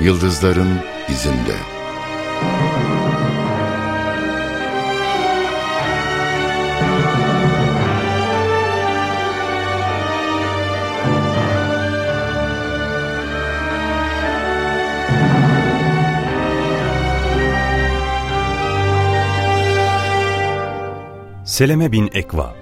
Yıldızların izinde. Seleme bin Ekva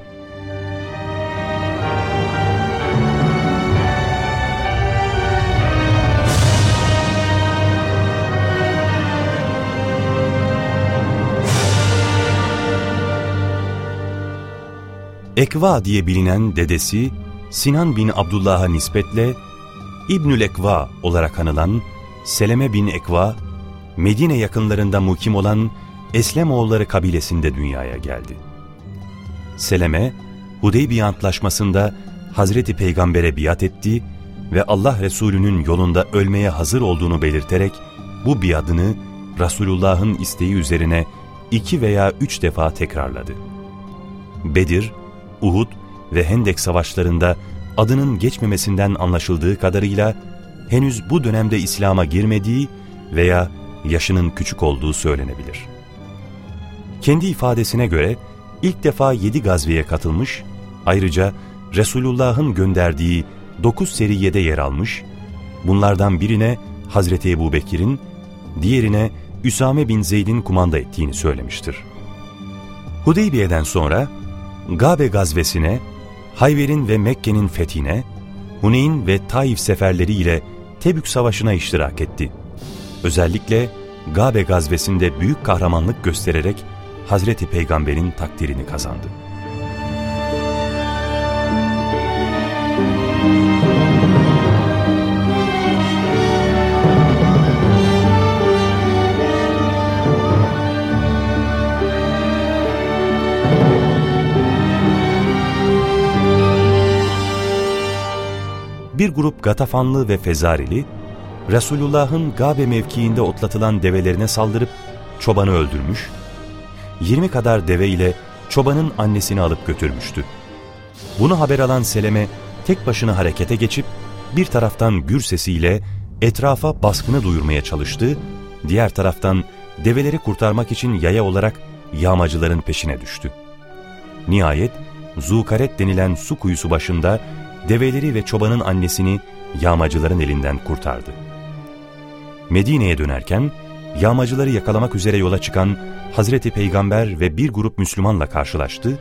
Ekva diye bilinen dedesi Sinan bin Abdullah'a nispetle İbnül Ekva olarak anılan Seleme bin Ekva, Medine yakınlarında mukim olan Eslemoğulları kabilesinde dünyaya geldi. Seleme, Hudeybiye Antlaşması'nda Hazreti Peygamber'e biat etti ve Allah Resulü'nün yolunda ölmeye hazır olduğunu belirterek bu biadını Resulullah'ın isteği üzerine iki veya üç defa tekrarladı. Bedir, Uhud ve Hendek savaşlarında adının geçmemesinden anlaşıldığı kadarıyla henüz bu dönemde İslam'a girmediği veya yaşının küçük olduğu söylenebilir. Kendi ifadesine göre ilk defa yedi gazveye katılmış, ayrıca Resulullah'ın gönderdiği dokuz seriyede yer almış, bunlardan birine Hazreti Ebu Bekir'in, diğerine Üsame bin Zeyd'in kumanda ettiğini söylemiştir. Hudeybiye'den sonra Gabe gazvesine, Hayver'in ve Mekke'nin fethine, Huneyn ve Taif seferleri ile Tebük Savaşı'na iştirak etti. Özellikle Gabe gazvesinde büyük kahramanlık göstererek Hazreti Peygamber'in takdirini kazandı. Bir grup Gatafanlı ve Fezarili, Resulullah'ın Gabe mevkiinde otlatılan develerine saldırıp çobanı öldürmüş, 20 kadar deve ile çobanın annesini alıp götürmüştü. Bunu haber alan Seleme tek başına harekete geçip bir taraftan gür sesiyle etrafa baskını duyurmaya çalıştı, diğer taraftan develeri kurtarmak için yaya olarak yağmacıların peşine düştü. Nihayet Zukaret denilen su kuyusu başında develeri ve çobanın annesini yağmacıların elinden kurtardı. Medine'ye dönerken yağmacıları yakalamak üzere yola çıkan Hazreti Peygamber ve bir grup Müslümanla karşılaştı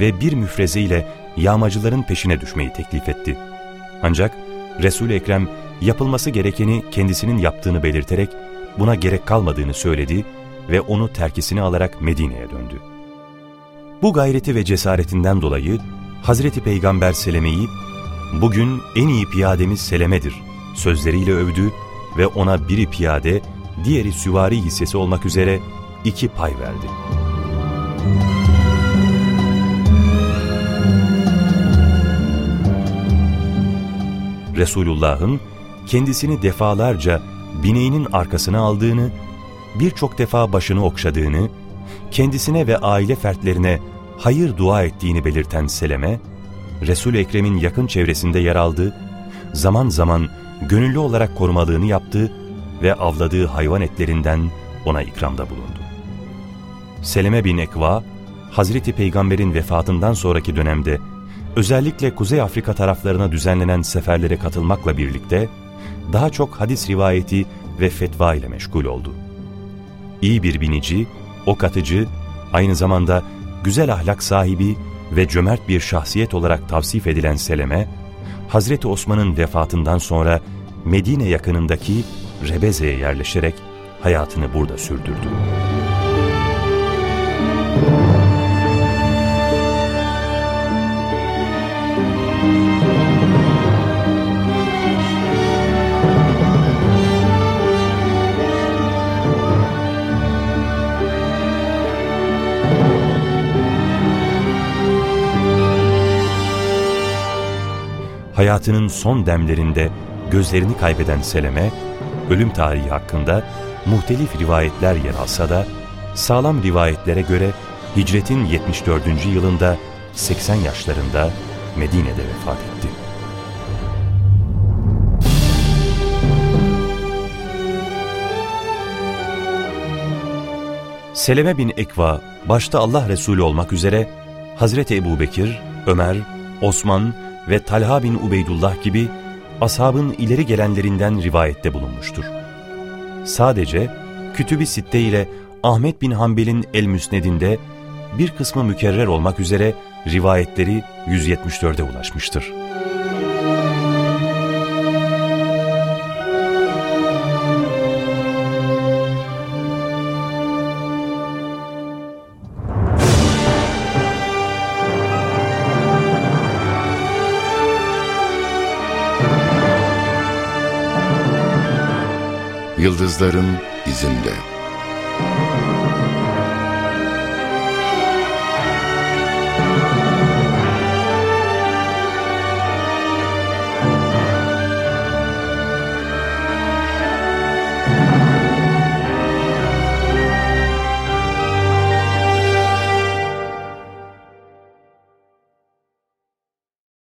ve bir müfreze ile yağmacıların peşine düşmeyi teklif etti. Ancak Resul-i Ekrem yapılması gerekeni kendisinin yaptığını belirterek buna gerek kalmadığını söyledi ve onu terkisini alarak Medine'ye döndü. Bu gayreti ve cesaretinden dolayı Hazreti Peygamber Seleme'yi bugün en iyi piyademiz Seleme'dir sözleriyle övdü ve ona biri piyade, diğeri süvari hissesi olmak üzere iki pay verdi. Resulullah'ın kendisini defalarca bineğinin arkasına aldığını, birçok defa başını okşadığını, kendisine ve aile fertlerine hayır dua ettiğini belirten Seleme, Resul-i Ekrem'in yakın çevresinde yer aldı, zaman zaman gönüllü olarak korumalığını yaptı ve avladığı hayvan etlerinden ona ikramda bulundu. Seleme bin Ekva, Hazreti Peygamber'in vefatından sonraki dönemde özellikle Kuzey Afrika taraflarına düzenlenen seferlere katılmakla birlikte daha çok hadis rivayeti ve fetva ile meşgul oldu. İyi bir binici, ok atıcı, aynı zamanda güzel ahlak sahibi ve cömert bir şahsiyet olarak tavsif edilen Seleme, Hazreti Osman'ın vefatından sonra Medine yakınındaki Rebeze'ye yerleşerek hayatını burada sürdürdü. hayatının son demlerinde gözlerini kaybeden Seleme, ölüm tarihi hakkında muhtelif rivayetler yer alsa da sağlam rivayetlere göre hicretin 74. yılında 80 yaşlarında Medine'de vefat etti. Seleme bin Ekva başta Allah Resulü olmak üzere Hazreti Ebu Bekir, Ömer, Osman ve Talha bin Ubeydullah gibi ashabın ileri gelenlerinden rivayette bulunmuştur. Sadece Kütüb-i Sitte ile Ahmet bin Hanbel'in El-Müsned'inde bir kısmı mükerrer olmak üzere rivayetleri 174'e ulaşmıştır. Yıldızların izinde.